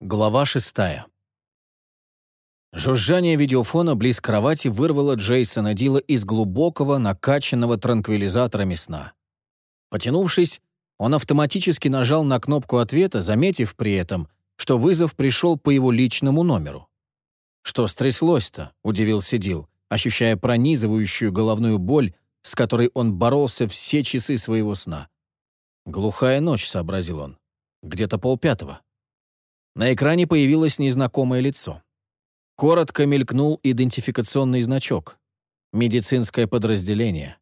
Глава шестая. Жужжание видеофона близ кровати вырвало Джейсона Дила из глубокого, накачанного транквилизаторами сна. Потянувшись, он автоматически нажал на кнопку ответа, заметив при этом, что вызов пришел по его личному номеру. «Что стряслось-то?» — удивился Дил, ощущая пронизывающую головную боль, с которой он боролся все часы своего сна. «Глухая ночь», — сообразил он. «Где-то полпятого». На экране появилось незнакомое лицо. Коротко мелькнул идентификационный значок. Медицинское подразделение.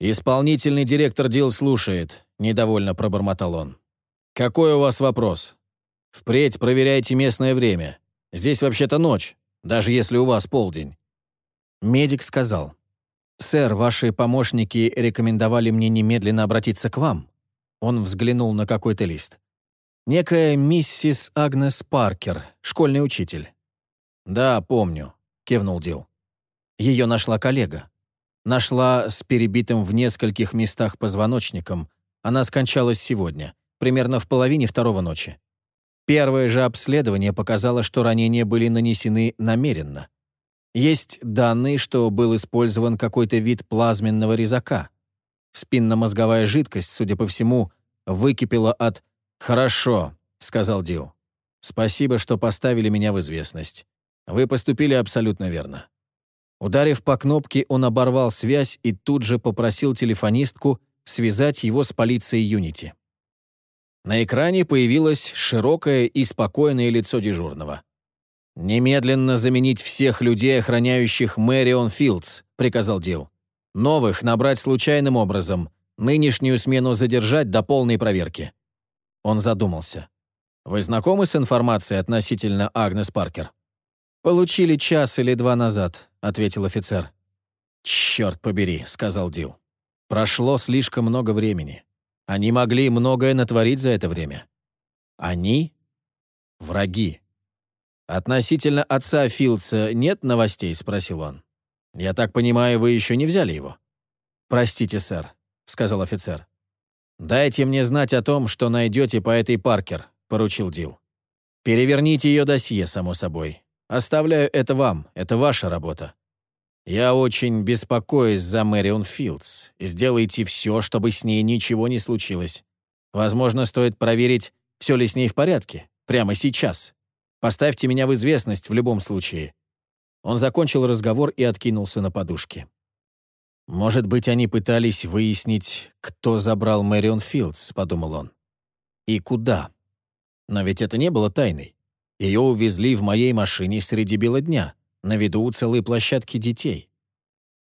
«Исполнительный директор дел слушает», — недовольно пробормотал он. «Какой у вас вопрос? Впредь проверяйте местное время. Здесь вообще-то ночь, даже если у вас полдень». Медик сказал. «Сэр, ваши помощники рекомендовали мне немедленно обратиться к вам». Он взглянул на какой-то лист. Некая миссис Агнес Паркер, школьный учитель. «Да, помню», — кивнул Дил. Ее нашла коллега. Нашла с перебитым в нескольких местах позвоночником. Она скончалась сегодня, примерно в половине второго ночи. Первое же обследование показало, что ранения были нанесены намеренно. Есть данные, что был использован какой-то вид плазменного резака. Спинномозговая жидкость, судя по всему, выкипела от «Хорошо», — сказал Дил. «Спасибо, что поставили меня в известность. Вы поступили абсолютно верно». Ударив по кнопке, он оборвал связь и тут же попросил телефонистку связать его с полицией Юнити. На экране появилось широкое и спокойное лицо дежурного. «Немедленно заменить всех людей, охраняющих Мэрион Филдс», — приказал Дил. «Новых набрать случайным образом, нынешнюю смену задержать до полной проверки. Он задумался. «Вы знакомы с информацией относительно Агнес Паркер?» «Получили час или два назад», — ответил офицер. «Черт побери», — сказал Дил. «Прошло слишком много времени. Они могли многое натворить за это время. Они — враги». «Относительно отца Филдса нет новостей?» — спросил он. «Я так понимаю, вы еще не взяли его?» «Простите, сэр», — сказал офицер. «Дайте мне знать о том, что найдете по этой Паркер», — поручил Дил. «Переверните ее досье, само собой. Оставляю это вам, это ваша работа. Я очень беспокоюсь за Мэрион Филдс. Сделайте все, чтобы с ней ничего не случилось. Возможно, стоит проверить, все ли с ней в порядке, прямо сейчас. Поставьте меня в известность в любом случае». Он закончил разговор и откинулся на подушке. «Может быть, они пытались выяснить, кто забрал Мэрион Филдс», — подумал он. «И куда? Но ведь это не было тайной. Ее увезли в моей машине среди бела дня, на виду у целой площадки детей.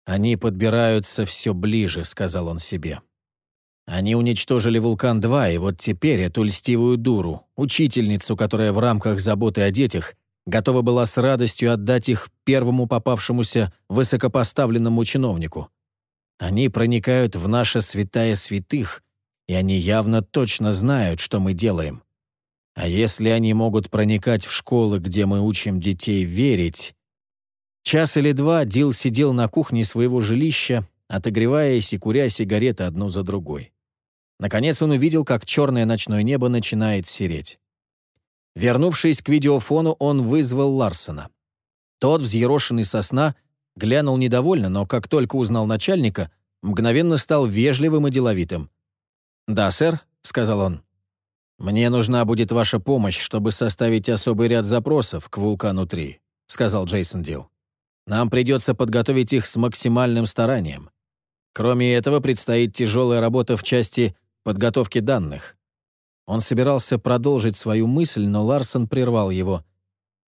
«Они подбираются все ближе», — сказал он себе. Они уничтожили «Вулкан-2», и вот теперь эту льстивую дуру, учительницу, которая в рамках заботы о детях готова была с радостью отдать их первому попавшемуся высокопоставленному чиновнику. Они проникают в наше святая святых, и они явно точно знают, что мы делаем. А если они могут проникать в школы, где мы учим детей верить... Час или два Дил сидел на кухне своего жилища, отогреваясь и куря сигареты одну за другой. Наконец он увидел, как черное ночное небо начинает сереть. Вернувшись к видеофону, он вызвал Ларсона. Тот, взъерошенный со сна, глянул недовольно, но как только узнал начальника, мгновенно стал вежливым и деловитым. «Да, сэр», — сказал он. «Мне нужна будет ваша помощь, чтобы составить особый ряд запросов к «Вулкану-3», — сказал Джейсон Дилл. «Нам придется подготовить их с максимальным старанием. Кроме этого, предстоит тяжелая работа в части подготовки данных». Он собирался продолжить свою мысль, но Ларсон прервал его.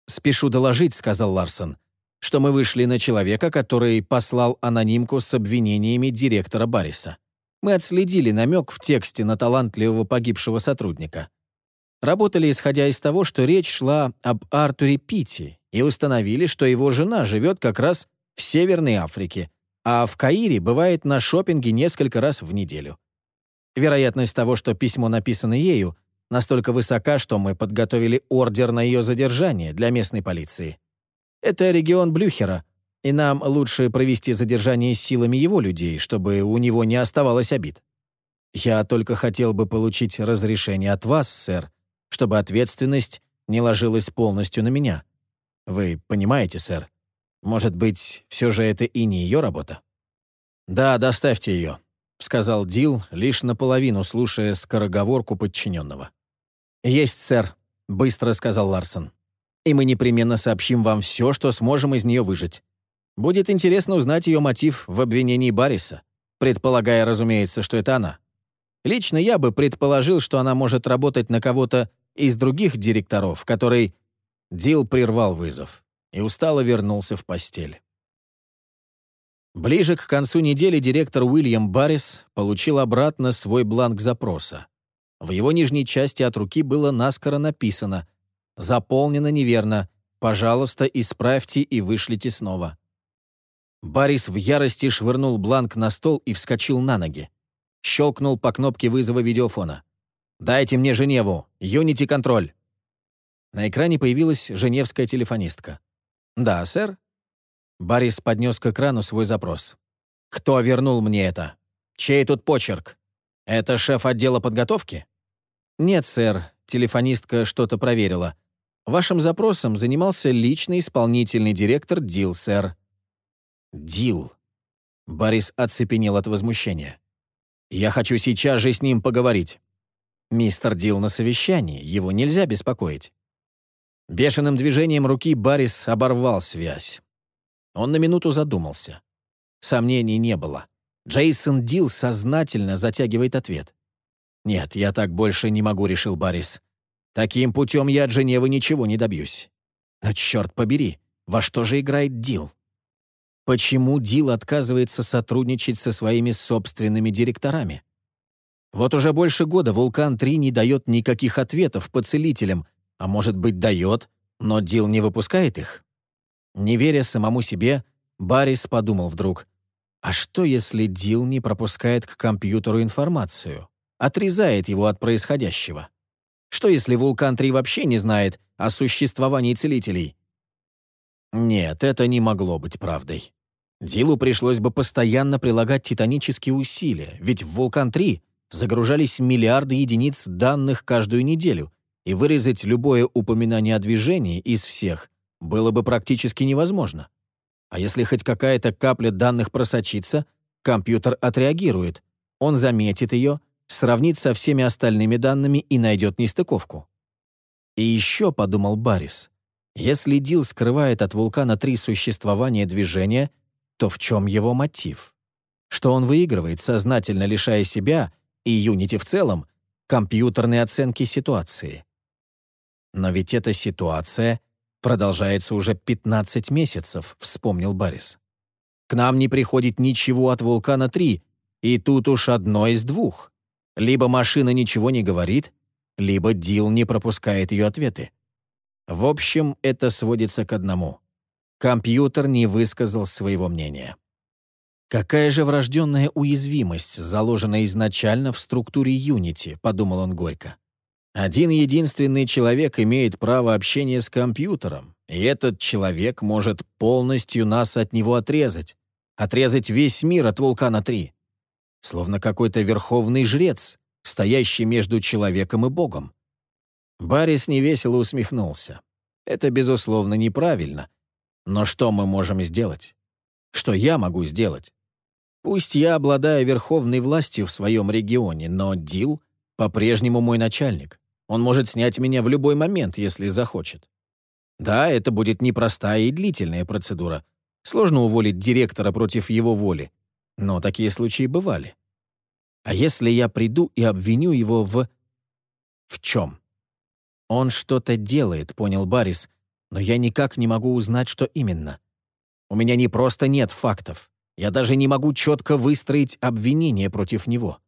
«Спешу доложить», — сказал Ларсон, что мы вышли на человека, который послал анонимку с обвинениями директора Барриса. Мы отследили намек в тексте на талантливого погибшего сотрудника. Работали исходя из того, что речь шла об Артуре Питти, и установили, что его жена живет как раз в Северной Африке, а в Каире бывает на шопинге несколько раз в неделю. Вероятность того, что письмо написано ею, настолько высока, что мы подготовили ордер на ее задержание для местной полиции. Это регион Блюхера, и нам лучше провести задержание силами его людей, чтобы у него не оставалось обид. Я только хотел бы получить разрешение от вас, сэр, чтобы ответственность не ложилась полностью на меня. Вы понимаете, сэр? Может быть, все же это и не ее работа? «Да, доставьте ее», — сказал Дил, лишь наполовину слушая скороговорку подчиненного. «Есть, сэр», — быстро сказал Ларсон. «И мы непременно сообщим вам все, что сможем из нее выжить. Будет интересно узнать ее мотив в обвинении Барриса, предполагая, разумеется, что это она. Лично я бы предположил, что она может работать на кого-то из других директоров, который...» Дил прервал вызов и устало вернулся в постель. Ближе к концу недели директор Уильям Баррис получил обратно свой бланк запроса. В его нижней части от руки было наскоро написано «Заполнено неверно. Пожалуйста, исправьте и вышлите снова». Баррис в ярости швырнул бланк на стол и вскочил на ноги. Щелкнул по кнопке вызова видеофона. «Дайте мне Женеву! Юнити контроль!» На экране появилась женевская телефонистка. «Да, сэр?» Борис поднес к экрану свой запрос. «Кто вернул мне это? Чей тут почерк? Это шеф отдела подготовки?» «Нет, сэр», — телефонистка что-то проверила. «Вашим запросом занимался личный исполнительный директор Дил, сэр». «Дил». Борис оцепенел от возмущения. «Я хочу сейчас же с ним поговорить». «Мистер Дил на совещании, его нельзя беспокоить». Бешеным движением руки Баррис оборвал связь. Он на минуту задумался. Сомнений не было. Джейсон Дил сознательно затягивает ответ. «Нет, я так больше не могу», — решил Баррис. «Таким путем я от Женевы ничего не добьюсь». Но черт побери, во что же играет Дил? Почему Дил отказывается сотрудничать со своими собственными директорами? Вот уже больше года «Вулкан-3» не дает никаких ответов по целителям, а может быть, дает, но Дил не выпускает их? Не веря самому себе, Баррис подумал вдруг, а что если Дил не пропускает к компьютеру информацию, отрезает его от происходящего? Что если Вулкан-3 вообще не знает о существовании целителей? Нет, это не могло быть правдой. Дилу пришлось бы постоянно прилагать титанические усилия, ведь в Вулкан-3 загружались миллиарды единиц данных каждую неделю, и вырезать любое упоминание о движении из всех было бы практически невозможно. А если хоть какая-то капля данных просочится, компьютер отреагирует, он заметит ее, сравнит со всеми остальными данными и найдет нестыковку. И еще, подумал Баррис, если Дил скрывает от вулкана три существования движения, то в чем его мотив? Что он выигрывает, сознательно лишая себя и Юнити в целом компьютерной оценки ситуации? Но ведь эта ситуация продолжается уже 15 месяцев, вспомнил Баррис. К нам не приходит ничего от «Вулкана-3», и тут уж одно из двух. Либо машина ничего не говорит, либо Дил не пропускает ее ответы. В общем, это сводится к одному. Компьютер не высказал своего мнения. «Какая же врожденная уязвимость, заложена изначально в структуре Unity», — подумал он горько. Один единственный человек имеет право общения с компьютером, и этот человек может полностью нас от него отрезать. Отрезать весь мир от Вулкана-3. Словно какой-то верховный жрец, стоящий между человеком и Богом. Баррис невесело усмехнулся. Это, безусловно, неправильно. Но что мы можем сделать? Что я могу сделать? Пусть я обладаю верховной властью в своем регионе, но Дил по-прежнему мой начальник. Он может снять меня в любой момент, если захочет. Да, это будет непростая и длительная процедура. Сложно уволить директора против его воли. Но такие случаи бывали. А если я приду и обвиню его в... В чем? Он что-то делает, понял Баррис, но я никак не могу узнать, что именно. У меня не просто нет фактов. Я даже не могу четко выстроить обвинение против него.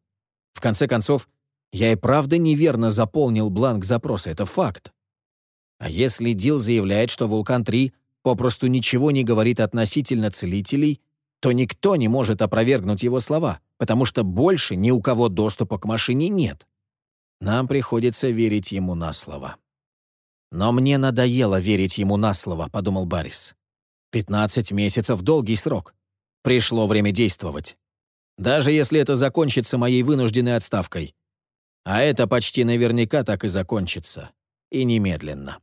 В конце концов, я и правда неверно заполнил бланк запроса, это факт. А если Дил заявляет, что Вулкан-3 попросту ничего не говорит относительно целителей, то никто не может опровергнуть его слова, потому что больше ни у кого доступа к машине нет. Нам приходится верить ему на слово. «Но мне надоело верить ему на слово», — подумал Баррис. «Пятнадцать месяцев — долгий срок. Пришло время действовать. Даже если это закончится моей вынужденной отставкой. А это почти наверняка так и закончится. И немедленно.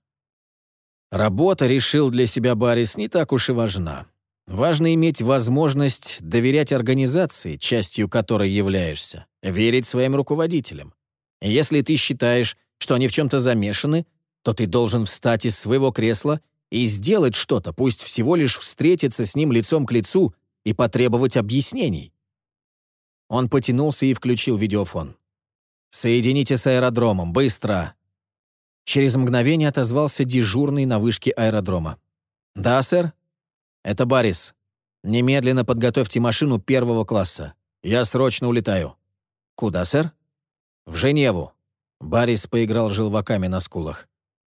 Работа, решил для себя Баррис, не так уж и важна. Важно иметь возможность доверять организации, частью которой являешься, верить своим руководителям. Если ты считаешь, что они в чем-то замешаны, то ты должен встать из своего кресла и сделать что-то, пусть всего лишь встретиться с ним лицом к лицу и потребовать объяснений. Он потянулся и включил видеофон. «Соедините с аэродромом, быстро!» Через мгновение отозвался дежурный на вышке аэродрома. «Да, сэр?» «Это Баррис. Немедленно подготовьте машину первого класса. Я срочно улетаю». «Куда, сэр?» «В Женеву». Баррис поиграл желваками на скулах.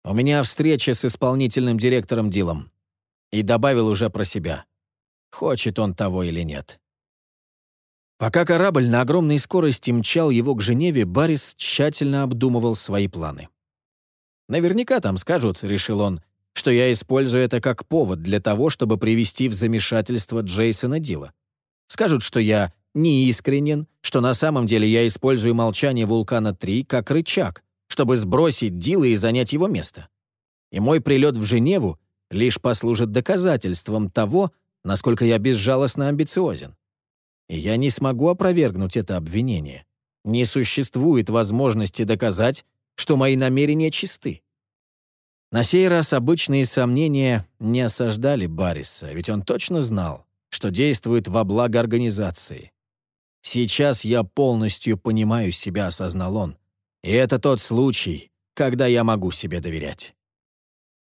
«У меня встреча с исполнительным директором Дилом». И добавил уже про себя. Хочет он того или нет. Пока корабль на огромной скорости мчал его к Женеве, Баррис тщательно обдумывал свои планы. «Наверняка там скажут», — решил он, «что я использую это как повод для того, чтобы привести в замешательство Джейсона Дила. Скажут, что я неискренен, что на самом деле я использую молчание «Вулкана-3» как рычаг, чтобы сбросить Дила и занять его место. И мой прилет в Женеву лишь послужит доказательством того, насколько я безжалостно амбициозен и я не смогу опровергнуть это обвинение. Не существует возможности доказать, что мои намерения чисты. На сей раз обычные сомнения не осаждали Барриса, ведь он точно знал, что действует во благо организации. «Сейчас я полностью понимаю себя», — осознал он. «И это тот случай, когда я могу себе доверять».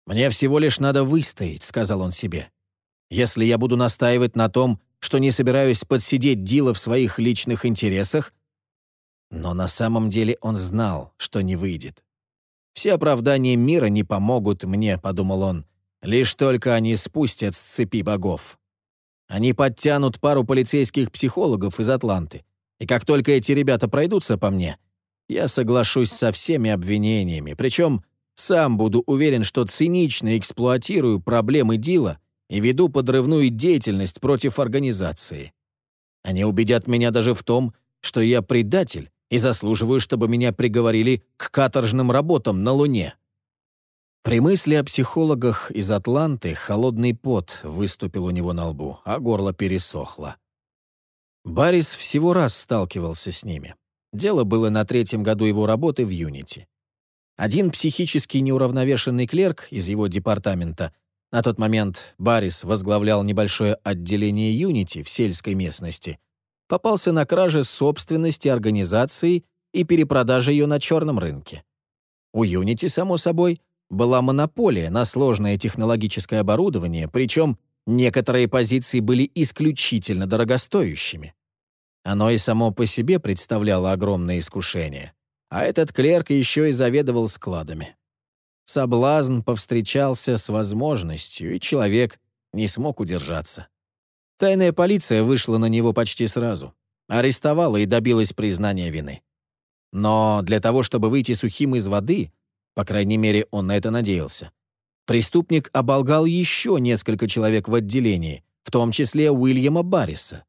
«Мне всего лишь надо выстоять», — сказал он себе. «Если я буду настаивать на том, что не собираюсь подсидеть Дила в своих личных интересах, но на самом деле он знал, что не выйдет. «Все оправдания мира не помогут мне», — подумал он, «лишь только они спустят с цепи богов. Они подтянут пару полицейских психологов из Атланты, и как только эти ребята пройдутся по мне, я соглашусь со всеми обвинениями, причем сам буду уверен, что цинично эксплуатирую проблемы Дила и веду подрывную деятельность против организации. Они убедят меня даже в том, что я предатель и заслуживаю, чтобы меня приговорили к каторжным работам на Луне. При мысли о психологах из Атланты холодный пот выступил у него на лбу, а горло пересохло. Баррис всего раз сталкивался с ними. Дело было на третьем году его работы в Юнити. Один психически неуравновешенный клерк из его департамента на тот момент Баррис возглавлял небольшое отделение Unity в сельской местности. Попался на краже собственности организации и перепродаже ее на черном рынке. У Unity, само собой, была монополия на сложное технологическое оборудование, причем некоторые позиции были исключительно дорогостоящими. Оно и само по себе представляло огромное искушение. А этот клерк еще и заведовал складами. Соблазн повстречался с возможностью, и человек не смог удержаться. Тайная полиция вышла на него почти сразу, арестовала и добилась признания вины. Но для того, чтобы выйти сухим из воды, по крайней мере, он на это надеялся, преступник оболгал еще несколько человек в отделении, в том числе Уильяма Барриса.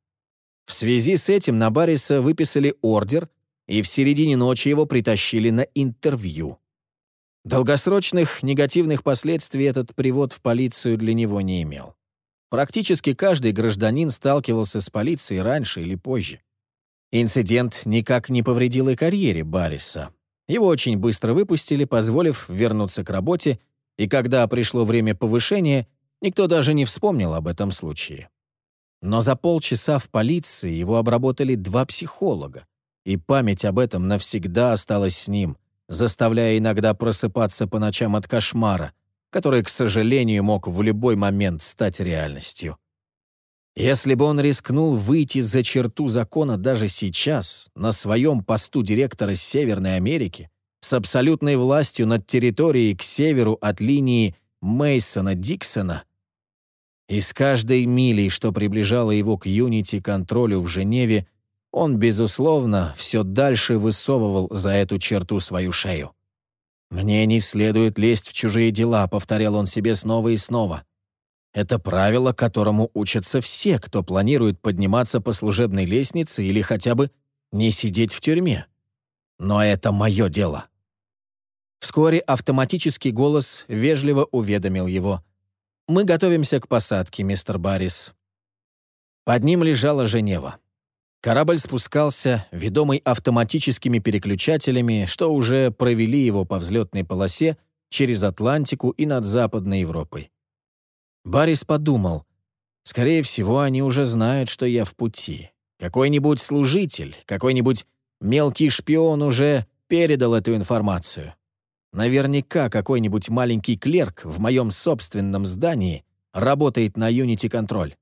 В связи с этим на Барриса выписали ордер, и в середине ночи его притащили на интервью. Долгосрочных негативных последствий этот привод в полицию для него не имел. Практически каждый гражданин сталкивался с полицией раньше или позже. Инцидент никак не повредил и карьере Барриса. Его очень быстро выпустили, позволив вернуться к работе, и когда пришло время повышения, никто даже не вспомнил об этом случае. Но за полчаса в полиции его обработали два психолога, и память об этом навсегда осталась с ним, заставляя иногда просыпаться по ночам от кошмара, который, к сожалению, мог в любой момент стать реальностью. Если бы он рискнул выйти за черту закона даже сейчас, на своем посту директора Северной Америки, с абсолютной властью над территорией к северу от линии Мейсона-Диксона, и с каждой милей, что приближало его к Юнити-контролю в Женеве, он, безусловно, все дальше высовывал за эту черту свою шею. «Мне не следует лезть в чужие дела», — повторял он себе снова и снова. Это правило, которому учатся все, кто планирует подниматься по служебной лестнице или хотя бы не сидеть в тюрьме. Но это мое дело. Вскоре автоматический голос вежливо уведомил его. «Мы готовимся к посадке, мистер Баррис». Под ним лежала Женева. Корабль спускался, ведомый автоматическими переключателями, что уже провели его по взлетной полосе через Атлантику и над Западной Европой. Баррис подумал, скорее всего, они уже знают, что я в пути. Какой-нибудь служитель, какой-нибудь мелкий шпион уже передал эту информацию. Наверняка какой-нибудь маленький клерк в моем собственном здании работает на Unity Control.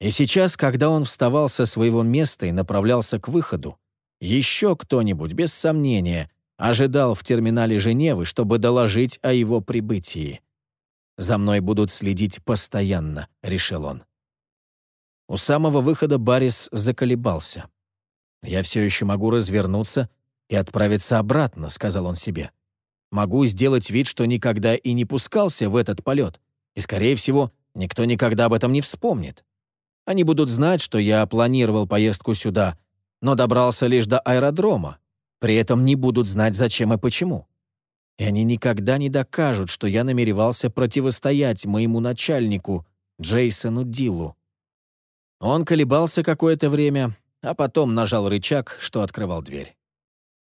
И сейчас, когда он вставал со своего места и направлялся к выходу, еще кто-нибудь, без сомнения, ожидал в терминале Женевы, чтобы доложить о его прибытии. «За мной будут следить постоянно», — решил он. У самого выхода Баррис заколебался. «Я все еще могу развернуться и отправиться обратно», — сказал он себе. «Могу сделать вид, что никогда и не пускался в этот полет, и, скорее всего, никто никогда об этом не вспомнит. Они будут знать, что я планировал поездку сюда, но добрался лишь до аэродрома. При этом не будут знать, зачем и почему. И они никогда не докажут, что я намеревался противостоять моему начальнику, Джейсону Дилу. Он колебался какое-то время, а потом нажал рычаг, что открывал дверь.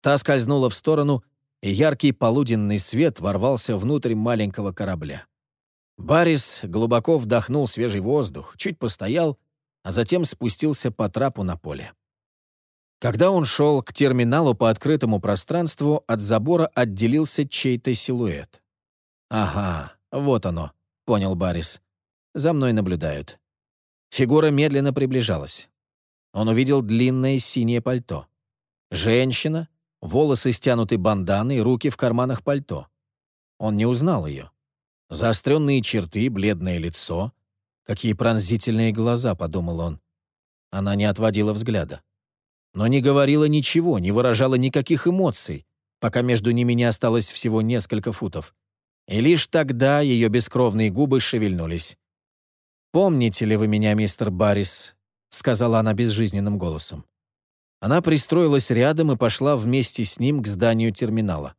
Та скользнула в сторону, и яркий полуденный свет ворвался внутрь маленького корабля. Баррис глубоко вдохнул свежий воздух, чуть постоял а затем спустился по трапу на поле. Когда он шел к терминалу по открытому пространству, от забора отделился чей-то силуэт. «Ага, вот оно», — понял Баррис. «За мной наблюдают». Фигура медленно приближалась. Он увидел длинное синее пальто. Женщина, волосы стянуты банданой, руки в карманах пальто. Он не узнал ее. Заостренные черты, бледное лицо — Какие пронзительные глаза, подумал он. Она не отводила взгляда. Но не говорила ничего, не выражала никаких эмоций, пока между ними не осталось всего несколько футов. И лишь тогда ее бескровные губы шевельнулись. «Помните ли вы меня, мистер Баррис?» — сказала она безжизненным голосом. Она пристроилась рядом и пошла вместе с ним к зданию терминала.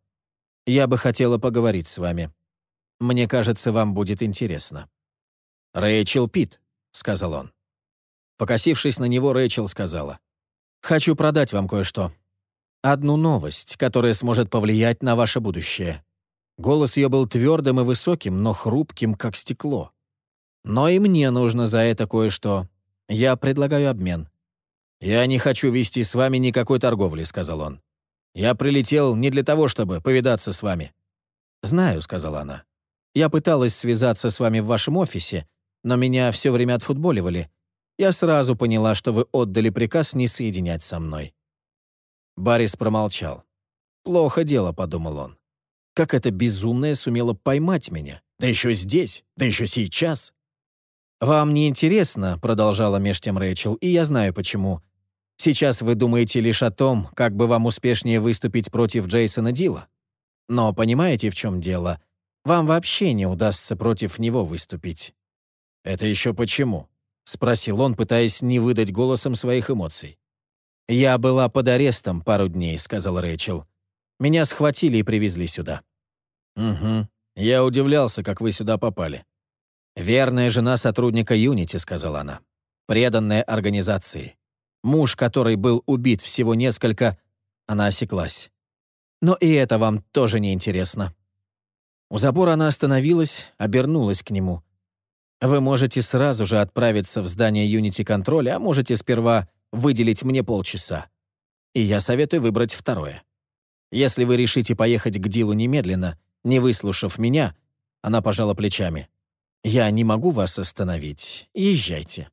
«Я бы хотела поговорить с вами. Мне кажется, вам будет интересно». «Рэйчел Пит», — сказал он. Покосившись на него, Рэйчел сказала. «Хочу продать вам кое-что. Одну новость, которая сможет повлиять на ваше будущее». Голос ее был твердым и высоким, но хрупким, как стекло. «Но и мне нужно за это кое-что. Я предлагаю обмен». «Я не хочу вести с вами никакой торговли», — сказал он. «Я прилетел не для того, чтобы повидаться с вами». «Знаю», — сказала она. «Я пыталась связаться с вами в вашем офисе, но меня все время отфутболивали. Я сразу поняла, что вы отдали приказ не соединять со мной». Баррис промолчал. «Плохо дело», — подумал он. «Как эта безумная сумела поймать меня? Да еще здесь, да еще сейчас». «Вам не интересно», — продолжала меж тем Рэйчел, «и я знаю почему. Сейчас вы думаете лишь о том, как бы вам успешнее выступить против Джейсона Дила. Но понимаете, в чем дело? Вам вообще не удастся против него выступить. «Это еще почему?» — спросил он, пытаясь не выдать голосом своих эмоций. «Я была под арестом пару дней», — сказал Рэйчел. «Меня схватили и привезли сюда». «Угу. Я удивлялся, как вы сюда попали». «Верная жена сотрудника Юнити», — сказала она. «Преданная организации. Муж, который был убит всего несколько...» Она осеклась. «Но и это вам тоже не интересно». У забора она остановилась, обернулась к нему. Вы можете сразу же отправиться в здание Unity контроля, а можете сперва выделить мне полчаса. И я советую выбрать второе. Если вы решите поехать к Дилу немедленно, не выслушав меня, она пожала плечами. Я не могу вас остановить. Езжайте.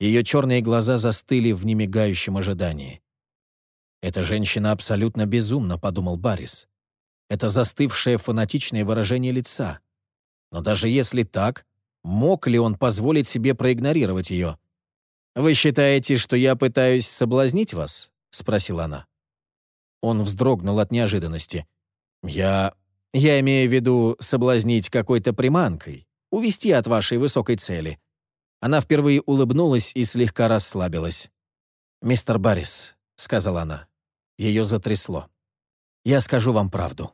Ее черные глаза застыли в немигающем ожидании. «Эта женщина абсолютно безумна», — подумал Баррис. Это застывшее фанатичное выражение лица. Но даже если так, Мог ли он позволить себе проигнорировать ее? «Вы считаете, что я пытаюсь соблазнить вас?» — спросила она. Он вздрогнул от неожиданности. «Я... я имею в виду соблазнить какой-то приманкой, увести от вашей высокой цели». Она впервые улыбнулась и слегка расслабилась. «Мистер Баррис», — сказала она. Ее затрясло. «Я скажу вам правду.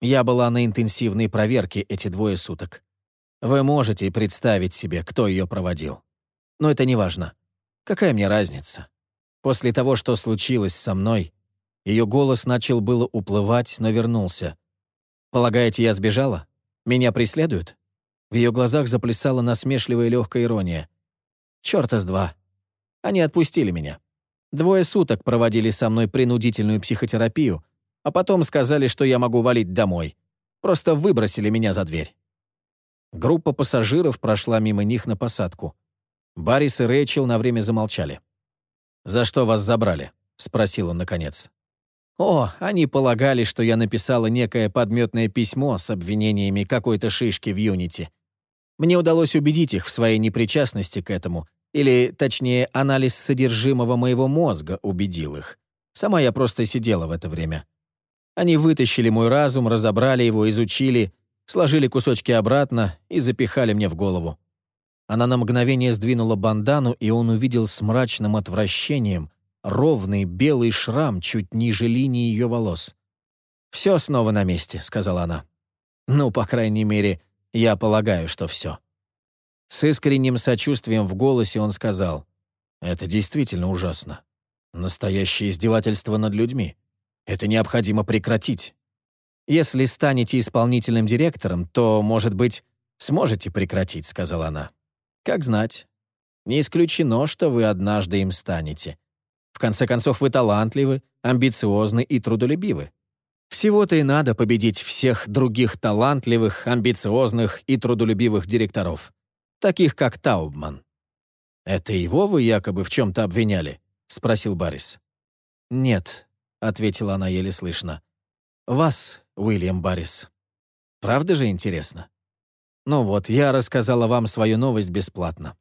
Я была на интенсивной проверке эти двое суток. Вы можете представить себе, кто ее проводил. Но это не важно. Какая мне разница? После того, что случилось со мной, ее голос начал было уплывать, но вернулся. «Полагаете, я сбежала? Меня преследуют?» В ее глазах заплясала насмешливая легкая ирония. «Чёрта с два. Они отпустили меня. Двое суток проводили со мной принудительную психотерапию, а потом сказали, что я могу валить домой. Просто выбросили меня за дверь». Группа пассажиров прошла мимо них на посадку. Баррис и Рэйчел на время замолчали. «За что вас забрали?» — спросил он наконец. «О, они полагали, что я написала некое подметное письмо с обвинениями какой-то шишки в Юнити. Мне удалось убедить их в своей непричастности к этому, или, точнее, анализ содержимого моего мозга убедил их. Сама я просто сидела в это время. Они вытащили мой разум, разобрали его, изучили, сложили кусочки обратно и запихали мне в голову. Она на мгновение сдвинула бандану, и он увидел с мрачным отвращением ровный белый шрам чуть ниже линии ее волос. «Все снова на месте», — сказала она. «Ну, по крайней мере, я полагаю, что все». С искренним сочувствием в голосе он сказал, «Это действительно ужасно. Настоящее издевательство над людьми. Это необходимо прекратить. Если станете исполнительным директором, то, может быть, сможете прекратить», — сказала она. «Как знать. Не исключено, что вы однажды им станете. В конце концов, вы талантливы, амбициозны и трудолюбивы. Всего-то и надо победить всех других талантливых, амбициозных и трудолюбивых директоров таких как Таубман. «Это его вы якобы в чем-то обвиняли?» — спросил Баррис. «Нет», — ответила она еле слышно. «Вас, Уильям Баррис. Правда же интересно?» «Ну вот, я рассказала вам свою новость бесплатно.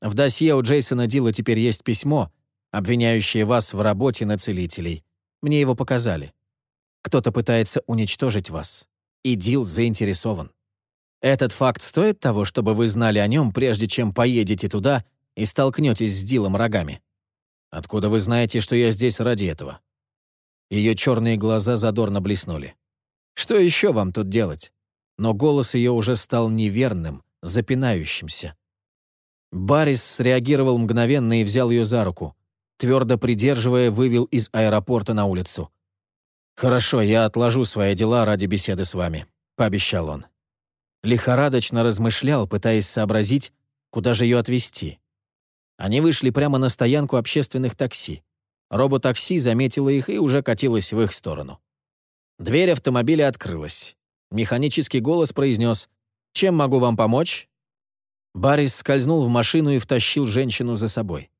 В досье у Джейсона Дила теперь есть письмо, обвиняющее вас в работе на целителей. Мне его показали. Кто-то пытается уничтожить вас, и Дил заинтересован. Этот факт стоит того, чтобы вы знали о нем, прежде чем поедете туда и столкнетесь с Дилом рогами? Откуда вы знаете, что я здесь ради этого?» Ее черные глаза задорно блеснули. «Что еще вам тут делать?» Но голос ее уже стал неверным, запинающимся. Баррис среагировал мгновенно и взял ее за руку. Твердо придерживая, вывел из аэропорта на улицу. «Хорошо, я отложу свои дела ради беседы с вами», — пообещал он. Лихорадочно размышлял, пытаясь сообразить, куда же ее отвезти. Они вышли прямо на стоянку общественных такси. Роботакси заметила их и уже катилась в их сторону. Дверь автомобиля открылась. Механический голос произнес «Чем могу вам помочь?» Баррис скользнул в машину и втащил женщину за собой.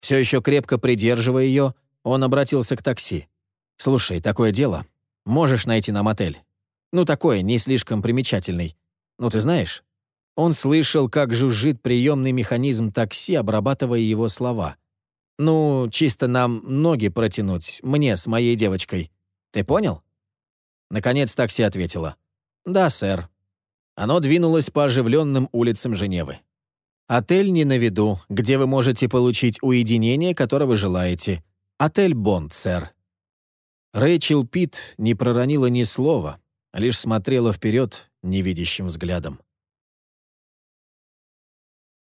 Все еще крепко придерживая ее, он обратился к такси. «Слушай, такое дело. Можешь найти нам отель? Ну, такой, не слишком примечательный. Ну, ты знаешь, он слышал, как жужжит приемный механизм такси, обрабатывая его слова. «Ну, чисто нам ноги протянуть, мне с моей девочкой. Ты понял?» Наконец такси ответило. «Да, сэр». Оно двинулось по оживленным улицам Женевы. «Отель не на виду, где вы можете получить уединение, которого желаете. Отель Бонд, сэр». Рэйчел Питт не проронила ни слова, лишь смотрела вперед невидящим взглядом.